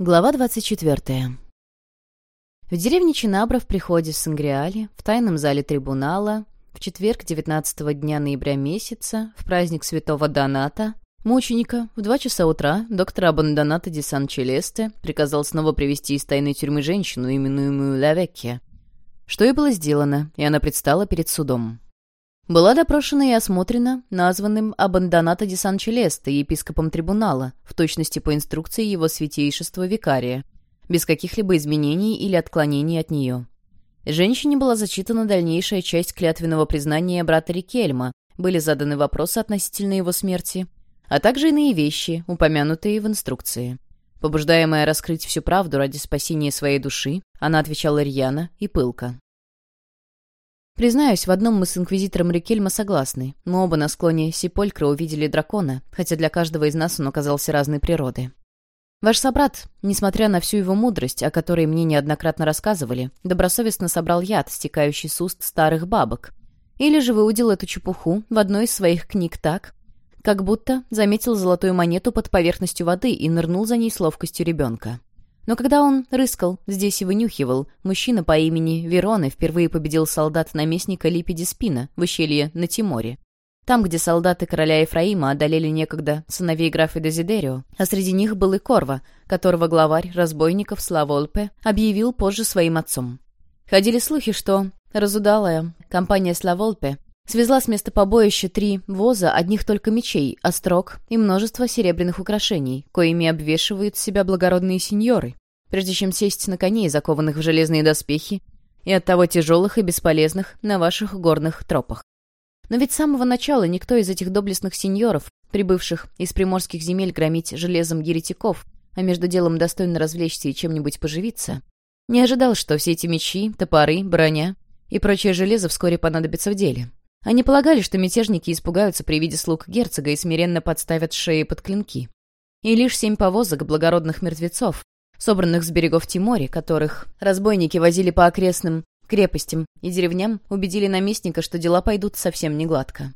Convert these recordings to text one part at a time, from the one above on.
Глава 24. В деревне Чинабра в приходе в Сангриале, в тайном зале трибунала, в четверг 19 дня ноября месяца, в праздник святого Доната, мученика, в два часа утра доктор Абандоната ди Сан-Челесте приказал снова привести из тайной тюрьмы женщину, именуемую Лавекке. Что и было сделано, и она предстала перед судом. Была допрошена и осмотрена названным Абандоната де Сан-Челесто, епископом трибунала, в точности по инструкции его святейшества викария, без каких-либо изменений или отклонений от нее. Женщине была зачитана дальнейшая часть клятвенного признания брата Рикельма, были заданы вопросы относительно его смерти, а также иные вещи, упомянутые в инструкции. Побуждаемая раскрыть всю правду ради спасения своей души, она отвечала рьяно и пылко. Признаюсь, в одном мы с инквизитором Рикельма согласны. Мы оба на склоне Сиполькра увидели дракона, хотя для каждого из нас он оказался разной природы. Ваш собрат, несмотря на всю его мудрость, о которой мне неоднократно рассказывали, добросовестно собрал яд, стекающий с уст старых бабок. Или же выудил эту чепуху в одной из своих книг так, как будто заметил золотую монету под поверхностью воды и нырнул за ней с ловкостью ребенка. Но когда он рыскал, здесь и вынюхивал, мужчина по имени Вероны впервые победил солдат-наместника Липиди Спина в ущелье на Тиморе. Там, где солдаты короля Ефраима одолели некогда сыновей графа Дезидерио, а среди них был и Корва, которого главарь разбойников Славолпе объявил позже своим отцом. Ходили слухи, что разудалая компания Славолпе свезла с места побоища три воза одних только мечей, острог и множество серебряных украшений, коими обвешивают себя благородные сеньоры, прежде чем сесть на коней, закованных в железные доспехи, и оттого тяжелых и бесполезных на ваших горных тропах. Но ведь с самого начала никто из этих доблестных сеньоров, прибывших из приморских земель громить железом еретиков, а между делом достойно развлечься и чем-нибудь поживиться, не ожидал, что все эти мечи, топоры, броня и прочее железо вскоре понадобится в деле. Они полагали, что мятежники испугаются при виде слуг герцога и смиренно подставят шеи под клинки. И лишь семь повозок благородных мертвецов, собранных с берегов Тимори, которых разбойники возили по окрестным крепостям и деревням, убедили наместника, что дела пойдут совсем не гладко.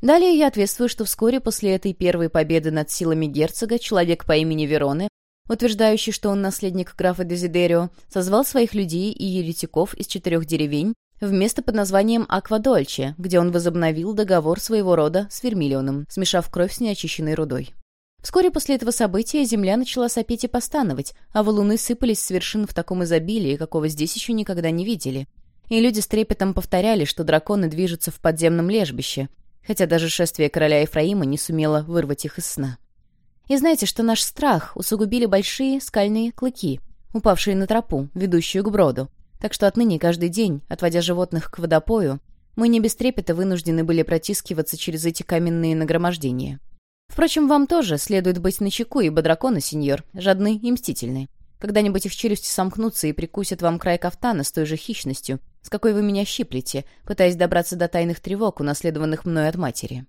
Далее я ответствую, что вскоре после этой первой победы над силами герцога человек по имени Вероне, утверждающий, что он наследник графа Дезидерио, созвал своих людей и еретиков из четырех деревень в место под названием Аквадольче, где он возобновил договор своего рода с Вермиллионом, смешав кровь с неочищенной рудой. Вскоре после этого события земля начала сопеть и постановать, а валуны сыпались с вершин в таком изобилии, какого здесь еще никогда не видели. И люди с трепетом повторяли, что драконы движутся в подземном лежбище, хотя даже шествие короля Ефраима не сумело вырвать их из сна. И знаете, что наш страх усугубили большие скальные клыки, упавшие на тропу, ведущую к броду, так что отныне каждый день, отводя животных к водопою, мы не без трепета вынуждены были протискиваться через эти каменные нагромождения. Впрочем, вам тоже следует быть начеку, ибо драконы, сеньор, жадны и мстительны. Когда-нибудь их челюсти сомкнутся и прикусят вам край кафтана с той же хищностью, с какой вы меня щиплете, пытаясь добраться до тайных тревог, унаследованных мной от матери.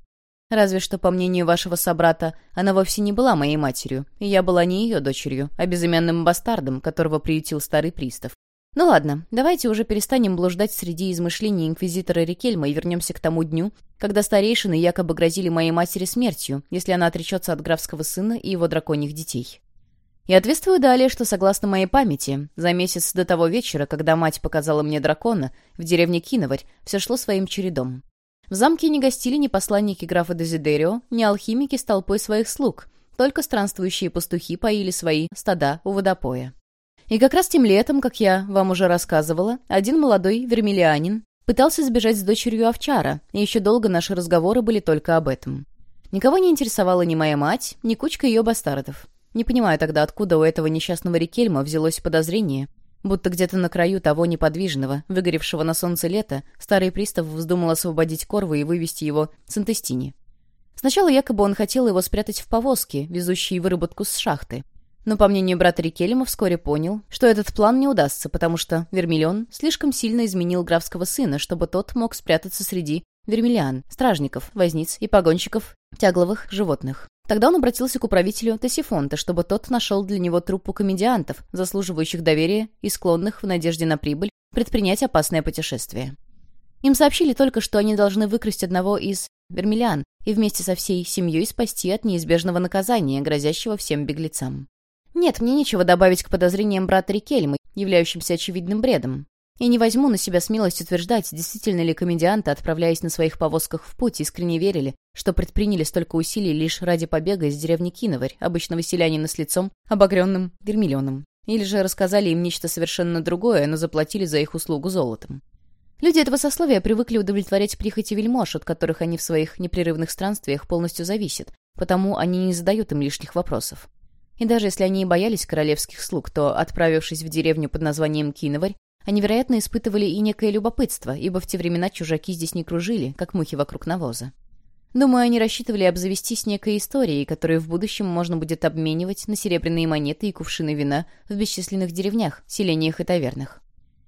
Разве что, по мнению вашего собрата, она вовсе не была моей матерью, и я была не ее дочерью, а безымянным бастардом, которого приютил старый пристав. Ну ладно, давайте уже перестанем блуждать среди измышлений инквизитора Рикельма и вернемся к тому дню, когда старейшины якобы грозили моей матери смертью, если она отречется от графского сына и его драконьих детей. И ответствую далее, что, согласно моей памяти, за месяц до того вечера, когда мать показала мне дракона, в деревне Киноварь все шло своим чередом. В замке не гостили ни посланники графа Дезидерио, ни алхимики с толпой своих слуг, только странствующие пастухи поили свои стада у водопоя. И как раз тем летом, как я вам уже рассказывала, один молодой вермиллианин пытался сбежать с дочерью овчара, и еще долго наши разговоры были только об этом. Никого не интересовала ни моя мать, ни кучка ее бастардов. Не понимаю тогда, откуда у этого несчастного Рикельма взялось подозрение, будто где-то на краю того неподвижного, выгоревшего на солнце лета, старый пристав вздумал освободить Корву и вывести его с Антестини. Сначала якобы он хотел его спрятать в повозке, везущей выработку с шахты, но, по мнению брата Рикелема, вскоре понял, что этот план не удастся, потому что Вермиллион слишком сильно изменил графского сына, чтобы тот мог спрятаться среди вермиллиан, стражников, возниц и погонщиков тягловых животных. Тогда он обратился к управителю Тесифонта, чтобы тот нашел для него труппу комедиантов, заслуживающих доверия и склонных в надежде на прибыль предпринять опасное путешествие. Им сообщили только, что они должны выкрасть одного из вермиллиан и вместе со всей семьей спасти от неизбежного наказания, грозящего всем беглецам. Нет, мне нечего добавить к подозрениям брата Рикельма, являющимся очевидным бредом. И не возьму на себя смелость утверждать, действительно ли комедианты, отправляясь на своих повозках в путь, искренне верили, что предприняли столько усилий лишь ради побега из деревни Киноварь, обычного селянина с лицом, обогренным вермиллионом. Или же рассказали им нечто совершенно другое, но заплатили за их услугу золотом. Люди этого сословия привыкли удовлетворять прихоти вельмож, от которых они в своих непрерывных странствиях полностью зависят, потому они не задают им лишних вопросов. И даже если они и боялись королевских слуг, то, отправившись в деревню под названием Киноварь, они, вероятно, испытывали и некое любопытство, ибо в те времена чужаки здесь не кружили, как мухи вокруг навоза. Думаю, они рассчитывали обзавестись некой историей, которую в будущем можно будет обменивать на серебряные монеты и кувшины вина в бесчисленных деревнях, селениях и тавернах.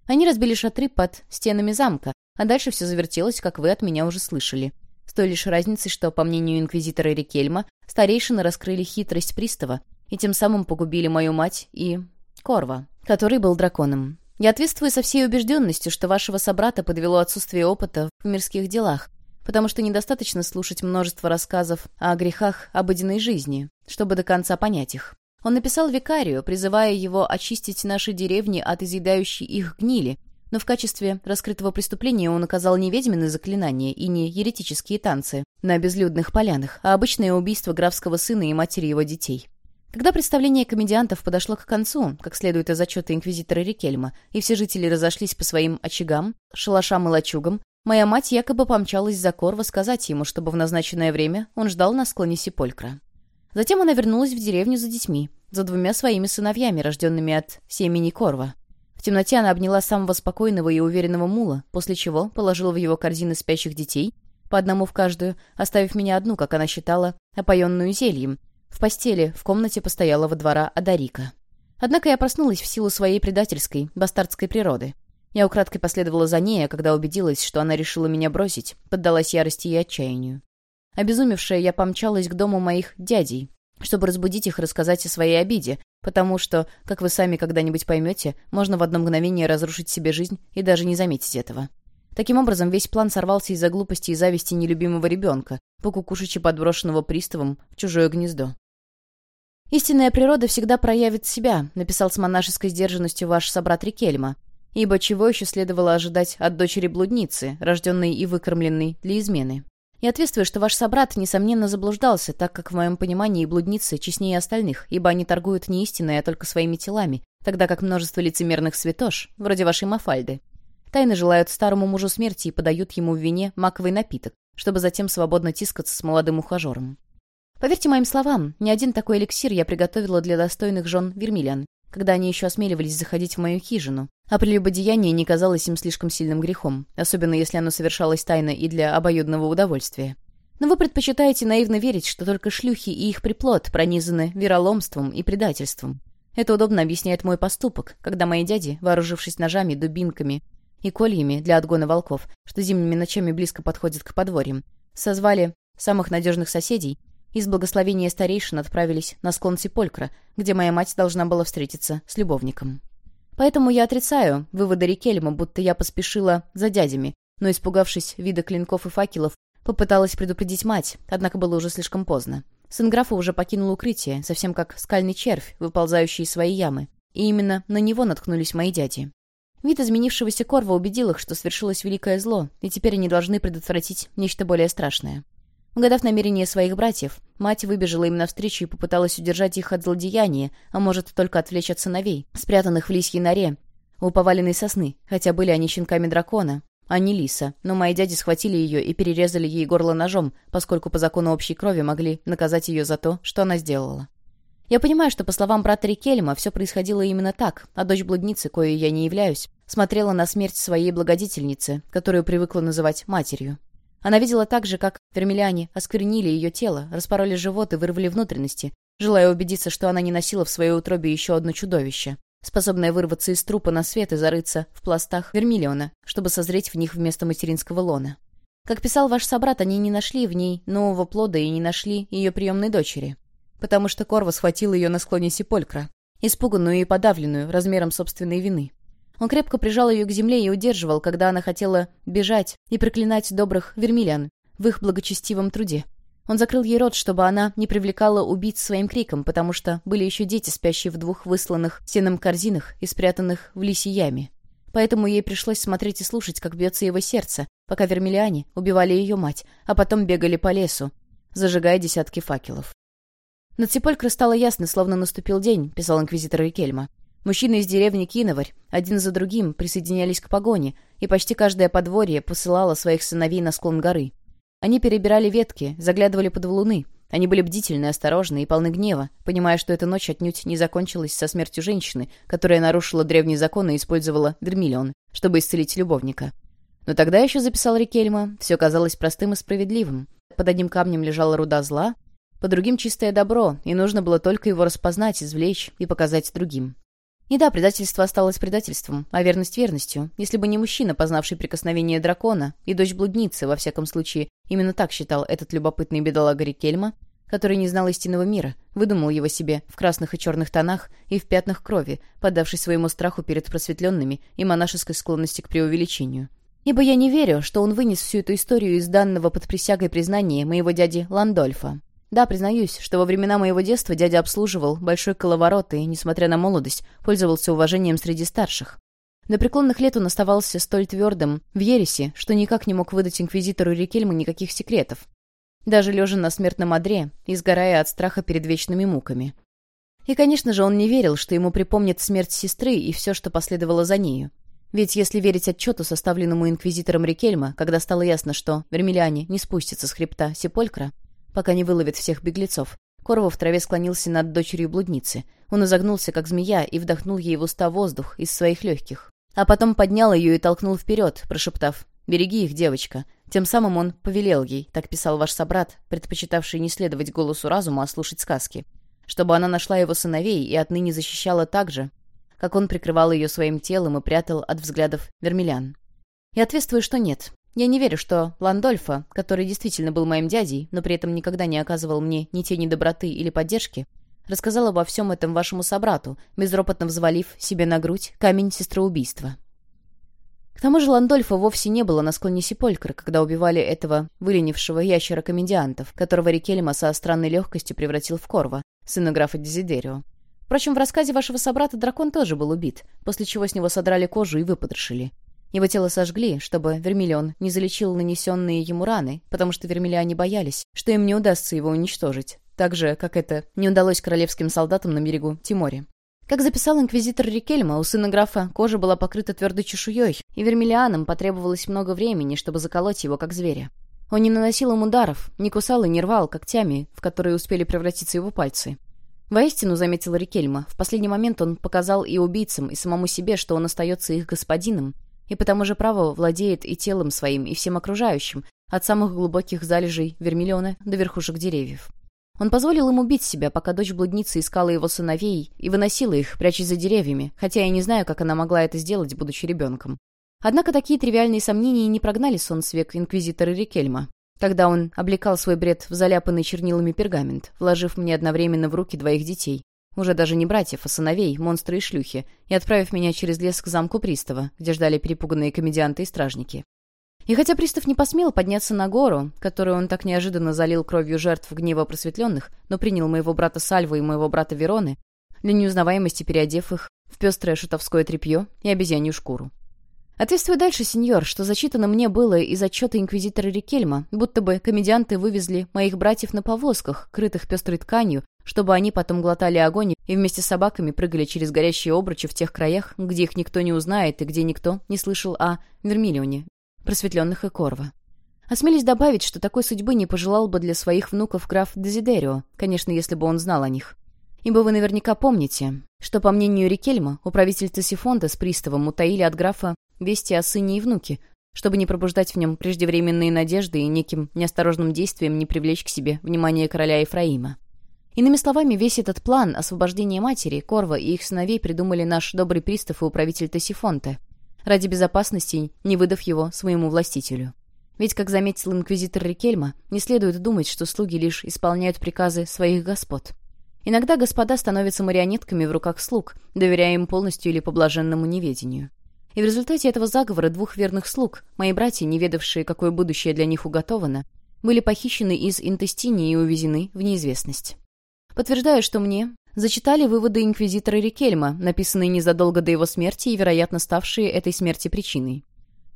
Они разбили шатры под стенами замка, а дальше все завертелось, как вы от меня уже слышали. С той лишь разницей, что, по мнению инквизитора Рикельма, старейшины раскрыли хитрость пристава и тем самым погубили мою мать и... Корва, который был драконом. Я ответствую со всей убежденностью, что вашего собрата подвело отсутствие опыта в мирских делах, потому что недостаточно слушать множество рассказов о грехах обыденной жизни, чтобы до конца понять их. Он написал викарию, призывая его очистить наши деревни от изъедающей их гнили, но в качестве раскрытого преступления он указал не ведьмины заклинания и не еретические танцы на безлюдных полянах, а обычное убийство графского сына и матери его детей. Когда представление комедиантов подошло к концу, как следует из отчета инквизитора Рикельма, и все жители разошлись по своим очагам, шалашам и лачугам, моя мать якобы помчалась за Корво сказать ему, чтобы в назначенное время он ждал на склоне Сиполькра. Затем она вернулась в деревню за детьми, за двумя своими сыновьями, рожденными от семени Корва. В темноте она обняла самого спокойного и уверенного мула, после чего положила в его корзины спящих детей, по одному в каждую, оставив меня одну, как она считала, опоенную зельем, в постели, в комнате постоялого двора Адарика. Однако я проснулась в силу своей предательской, бастардской природы. Я украдкой последовала за ней, а когда убедилась, что она решила меня бросить, поддалась ярости и отчаянию. Обезумевшая, я помчалась к дому моих дядей, чтобы разбудить их и рассказать о своей обиде, потому что, как вы сами когда-нибудь поймете, можно в одно мгновение разрушить себе жизнь и даже не заметить этого. Таким образом, весь план сорвался из-за глупости и зависти нелюбимого ребенка, по кукушечи подброшенного приставом в чужое гнездо. «Истинная природа всегда проявит себя», — написал с монашеской сдержанностью ваш собрат Рикельма. «Ибо чего еще следовало ожидать от дочери-блудницы, рожденной и выкормленной для измены?» И ответствую, что ваш собрат, несомненно, заблуждался, так как в моем понимании блудницы честнее остальных, ибо они торгуют не истиной, а только своими телами, тогда как множество лицемерных святош, вроде вашей Мафальды, тайно желают старому мужу смерти и подают ему в вине маковый напиток, чтобы затем свободно тискаться с молодым ухажером. Поверьте моим словам, ни один такой эликсир я приготовила для достойных жен Вермилян, когда они еще осмеливались заходить в мою хижину, а прелюбодеяние не казалось им слишком сильным грехом, особенно если оно совершалось тайно и для обоюдного удовольствия. Но вы предпочитаете наивно верить, что только шлюхи и их приплод пронизаны вероломством и предательством. Это удобно объясняет мой поступок, когда мои дяди, вооружившись ножами, дубинками и кольями для отгона волков, что зимними ночами близко подходят к подворьям, созвали самых надежных соседей и с благословения старейшин отправились на склон Сиполькра, где моя мать должна была встретиться с любовником. Поэтому я отрицаю выводы Рикельма, будто я поспешила за дядями, но, испугавшись вида клинков и факелов, попыталась предупредить мать, однако было уже слишком поздно. Сын графа уже покинул укрытие, совсем как скальный червь, выползающий из своей ямы, и именно на него наткнулись мои дяди. Вид изменившегося Корва убедил их, что свершилось великое зло, и теперь они должны предотвратить нечто более страшное. Угадав намерения своих братьев, мать выбежала им навстречу и попыталась удержать их от злодеяния, а может, только отвлечь от сыновей, спрятанных в лисьей норе, у поваленной сосны, хотя были они щенками дракона, а не лиса, но мои дяди схватили ее и перерезали ей горло ножом, поскольку по закону общей крови могли наказать ее за то, что она сделала. Я понимаю, что, по словам брата Рикельма, все происходило именно так, а дочь блудницы, коей я не являюсь, смотрела на смерть своей благодетельницы, которую привыкла называть матерью. Она видела так же, как вермеляне осквернили ее тело, распороли живот и вырвали внутренности, желая убедиться, что она не носила в своей утробе еще одно чудовище, способное вырваться из трупа на свет и зарыться в пластах вермиллиона, чтобы созреть в них вместо материнского лона. Как писал ваш собрат, они не нашли в ней нового плода и не нашли ее приемной дочери, потому что Корва схватил ее на склоне Сиполькра, испуганную и подавленную размером собственной вины. Он крепко прижал ее к земле и удерживал, когда она хотела бежать и проклинать добрых вермилян в их благочестивом труде. Он закрыл ей рот, чтобы она не привлекала убийц своим криком, потому что были еще дети, спящие в двух высланных сеном корзинах и спрятанных в лисе яме. Поэтому ей пришлось смотреть и слушать, как бьется его сердце, пока вермиллиане убивали ее мать, а потом бегали по лесу, зажигая десятки факелов. Над Сеполькро стало ясно, словно наступил день, писал инквизитор Рикельма. Мужчины из деревни Киноварь один за другим присоединялись к погоне, и почти каждое подворье посылало своих сыновей на склон горы. Они перебирали ветки, заглядывали под валуны. Они были бдительны, осторожны и полны гнева, понимая, что эта ночь отнюдь не закончилась со смертью женщины, которая нарушила древний закон и использовала вермиллион, чтобы исцелить любовника. Но тогда еще записал Рикельма, все казалось простым и справедливым. Под одним камнем лежала руда зла, под другим чистое добро, и нужно было только его распознать, извлечь и показать другим. И да, предательство осталось предательством, а верность верностью. Если бы не мужчина, познавший прикосновение дракона, и дочь блудницы, во всяком случае, именно так считал этот любопытный бедолага Рикельма, который не знал истинного мира, выдумал его себе в красных и черных тонах и в пятнах крови, поддавшись своему страху перед просветленными и монашеской склонности к преувеличению. Ибо я не верю, что он вынес всю эту историю из данного под присягой признания моего дяди Ландольфа. Да, признаюсь, что во времена моего детства дядя обслуживал большой коловорот и, несмотря на молодость, пользовался уважением среди старших. До преклонных лет он оставался столь твердым в ересе, что никак не мог выдать инквизитору Рикельму никаких секретов. Даже лежа на смертном одре и сгорая от страха перед вечными муками. И, конечно же, он не верил, что ему припомнят смерть сестры и все, что последовало за нею. Ведь если верить отчету, составленному инквизитором Рикельма, когда стало ясно, что вермиляне не спустятся с хребта Сеполькра, пока не выловит всех беглецов. Корво в траве склонился над дочерью блудницы. Он изогнулся, как змея, и вдохнул ей в уста воздух из своих легких. А потом поднял ее и толкнул вперед, прошептав «Береги их, девочка». Тем самым он повелел ей, так писал ваш собрат, предпочитавший не следовать голосу разума, а слушать сказки, чтобы она нашла его сыновей и отныне защищала так же, как он прикрывал ее своим телом и прятал от взглядов вермелян. И ответствую, что нет. Я не верю, что Ландольфа, который действительно был моим дядей, но при этом никогда не оказывал мне ни тени доброты или поддержки, рассказал обо всем этом вашему собрату, безропотно взвалив себе на грудь камень сестроубийства. К тому же Ландольфа вовсе не было на склоне Сиполькра, когда убивали этого выленившего ящера комедиантов, которого Рикельма со странной легкостью превратил в Корва, сына графа Дезидерио. Впрочем, в рассказе вашего собрата дракон тоже был убит, после чего с него содрали кожу и выпотрошили. Его тело сожгли, чтобы Вермиллион не залечил нанесенные ему раны, потому что вермиллиане боялись, что им не удастся его уничтожить, так же, как это не удалось королевским солдатам на берегу Тиморе. Как записал инквизитор Рикельма, у сына графа кожа была покрыта твердой чешуей, и вермиллианам потребовалось много времени, чтобы заколоть его, как зверя. Он не наносил им ударов, не кусал и не рвал когтями, в которые успели превратиться его пальцы. Воистину, заметил Рикельма, в последний момент он показал и убийцам, и самому себе, что он остается их господином, и потому же право владеет и телом своим, и всем окружающим, от самых глубоких залежей вермиллиона до верхушек деревьев. Он позволил им убить себя, пока дочь блудницы искала его сыновей и выносила их, прячась за деревьями, хотя я не знаю, как она могла это сделать, будучи ребенком. Однако такие тривиальные сомнения не прогнали сон с век инквизитора Рикельма, когда он облекал свой бред в заляпанный чернилами пергамент, вложив мне одновременно в руки двоих детей, уже даже не братьев, а сыновей, монстры и шлюхи, и отправив меня через лес к замку пристава, где ждали перепуганные комедианты и стражники. И хотя пристав не посмел подняться на гору, которую он так неожиданно залил кровью жертв гнева просветленных, но принял моего брата Сальву и моего брата Вероны, для неузнаваемости переодев их в пестрое шутовское тряпье и обезьянью шкуру. Ответствую дальше, сеньор, что зачитано мне было из отчета инквизитора Рикельма, будто бы комедианты вывезли моих братьев на повозках, крытых пестрой тканью, чтобы они потом глотали огонь и вместе с собаками прыгали через горящие обручи в тех краях, где их никто не узнает и где никто не слышал о Вермиллионе, просветленных и Корва. Осмелись добавить, что такой судьбы не пожелал бы для своих внуков граф Дезидерио, конечно, если бы он знал о них. Ибо вы наверняка помните, что, по мнению Рикельма, управитель Тесифонда с приставом утаили от графа вести о сыне и внуке, чтобы не пробуждать в нем преждевременные надежды и неким неосторожным действием не привлечь к себе внимание короля Ефраима. Иными словами, весь этот план освобождения матери, Корва и их сыновей придумали наш добрый пристав и управитель Тосифонте, ради безопасности, не выдав его своему властителю. Ведь, как заметил инквизитор Рикельма, не следует думать, что слуги лишь исполняют приказы своих господ. Иногда господа становятся марионетками в руках слуг, доверяя им полностью или по блаженному неведению. И в результате этого заговора двух верных слуг, мои братья, не ведавшие, какое будущее для них уготовано, были похищены из Интестини и увезены в неизвестность. Подтверждаю, что мне зачитали выводы инквизитора Рикельма, написанные незадолго до его смерти и, вероятно, ставшие этой смерти причиной.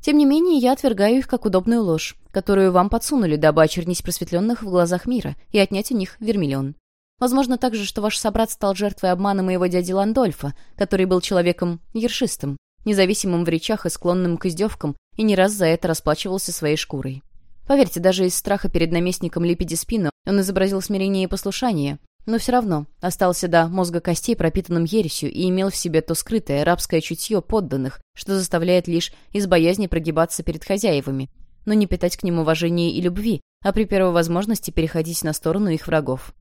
Тем не менее, я отвергаю их как удобную ложь, которую вам подсунули, дабы очернить просветленных в глазах мира и отнять у них вермиллион. Возможно также, что ваш собрат стал жертвой обмана моего дяди Ландольфа, который был человеком ершистым, независимым в речах и склонным к издевкам, и не раз за это расплачивался своей шкурой. Поверьте, даже из страха перед наместником Липидиспино он изобразил смирение и послушание, но все равно остался до мозга костей пропитанным ересью и имел в себе то скрытое рабское чутье подданных, что заставляет лишь из боязни прогибаться перед хозяевами, но не питать к ним уважения и любви, а при первой возможности переходить на сторону их врагов.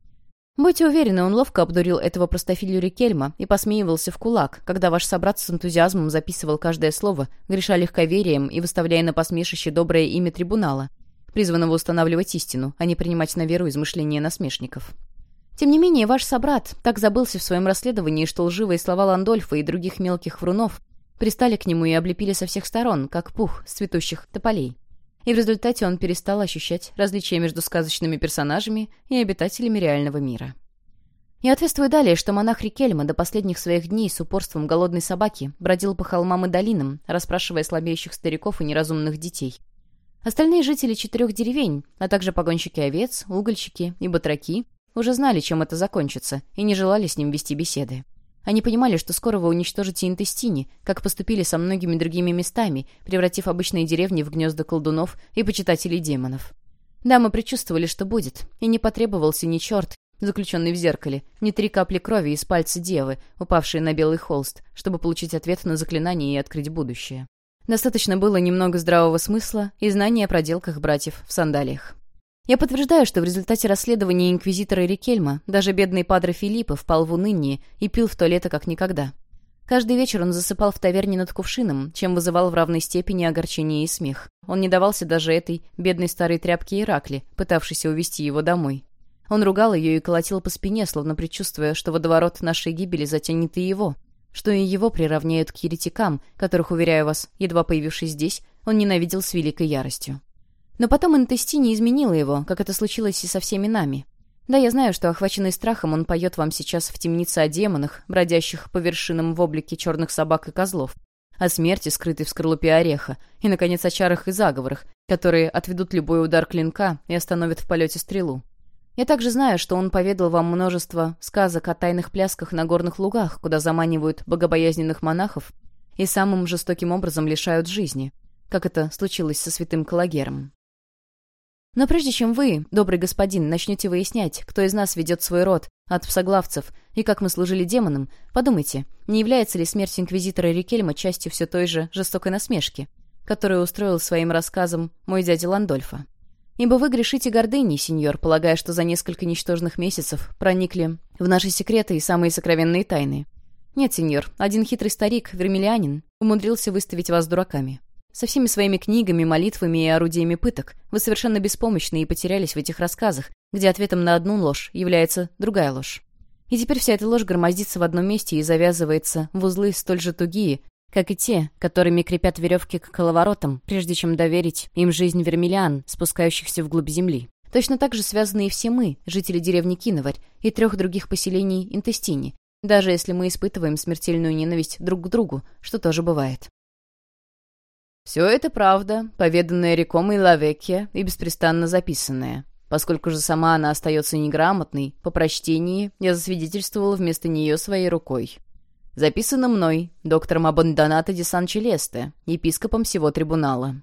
Будьте уверены, он ловко обдурил этого простофилю Рикельма и посмеивался в кулак, когда ваш собрат с энтузиазмом записывал каждое слово, греша легковерием и выставляя на посмешище доброе имя трибунала, призванного устанавливать истину, а не принимать на веру измышления насмешников. Тем не менее, ваш собрат так забылся в своем расследовании, что лживые слова Ландольфа и других мелких врунов пристали к нему и облепили со всех сторон, как пух с цветущих тополей. И в результате он перестал ощущать различия между сказочными персонажами и обитателями реального мира. Я ответствую далее, что монах Рикельма до последних своих дней с упорством голодной собаки бродил по холмам и долинам, расспрашивая слабеющих стариков и неразумных детей. Остальные жители четырех деревень, а также погонщики овец, угольщики и батраки уже знали, чем это закончится, и не желали с ним вести беседы. Они понимали, что скоро вы уничтожите Интестини, как поступили со многими другими местами, превратив обычные деревни в гнезда колдунов и почитателей демонов. Да, мы предчувствовали, что будет, и не потребовался ни черт, заключенный в зеркале, ни три капли крови из пальца девы, упавшие на белый холст, чтобы получить ответ на заклинание и открыть будущее. Достаточно было немного здравого смысла и знания о проделках братьев в сандалиях. Я подтверждаю, что в результате расследования инквизитора Рикельма даже бедный падре Филиппа впал в уныние и пил в туалета как никогда. Каждый вечер он засыпал в таверне над кувшином, чем вызывал в равной степени огорчение и смех. Он не давался даже этой бедной старой тряпке Иракли, пытавшейся увести его домой. Он ругал ее и колотил по спине, словно предчувствуя, что водоворот нашей гибели затянет и его, что и его приравняют к еретикам, которых, уверяю вас, едва появившись здесь, он ненавидел с великой яростью. Но потом Интести не изменила его, как это случилось и со всеми нами. Да, я знаю, что, охваченный страхом, он поет вам сейчас в темнице о демонах, бродящих по вершинам в облике черных собак и козлов, о смерти, скрытой в скорлупе ореха, и, наконец, о чарах и заговорах, которые отведут любой удар клинка и остановят в полете стрелу. Я также знаю, что он поведал вам множество сказок о тайных плясках на горных лугах, куда заманивают богобоязненных монахов и самым жестоким образом лишают жизни, как это случилось со святым Калагером. Но прежде чем вы, добрый господин, начнете выяснять, кто из нас ведет свой род от псоглавцев и как мы служили демонам, подумайте, не является ли смерть инквизитора Рикельма частью все той же жестокой насмешки, которую устроил своим рассказом мой дядя Ландольфа. Ибо вы грешите гордыней, сеньор, полагая, что за несколько ничтожных месяцев проникли в наши секреты и самые сокровенные тайны. Нет, сеньор, один хитрый старик, вермиллианин, умудрился выставить вас дураками. Со всеми своими книгами, молитвами и орудиями пыток вы совершенно беспомощны и потерялись в этих рассказах, где ответом на одну ложь является другая ложь. И теперь вся эта ложь громоздится в одном месте и завязывается в узлы столь же тугие, как и те, которыми крепят веревки к коловоротам, прежде чем доверить им жизнь вермиллиан, спускающихся вглубь земли. Точно так же связаны и все мы, жители деревни Киноварь и трех других поселений Интестини, даже если мы испытываем смертельную ненависть друг к другу, что тоже бывает. Все это правда, поведанная Рекомой Лавекья и беспрестанно записанная. Поскольку же сама она остается неграмотной, по прочтении я засвидетельствовала вместо нее своей рукой. Записано мной, доктором Абондоната де Сан-Челесте, епископом всего трибунала.